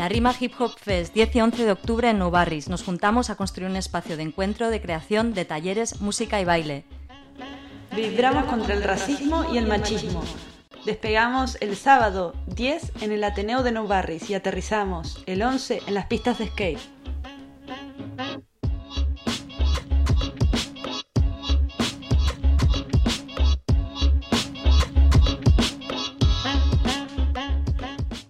La Rima Hip Hop Fest 10 y 11 de octubre en Nou Barris. Nos juntamos a construir un espacio de encuentro, de creación, de talleres, música y baile. Vibramos contra el racismo y el machismo. Despegamos el sábado 10 en el Ateneo de Noubarris y aterrizamos el 11 en las pistas de skate.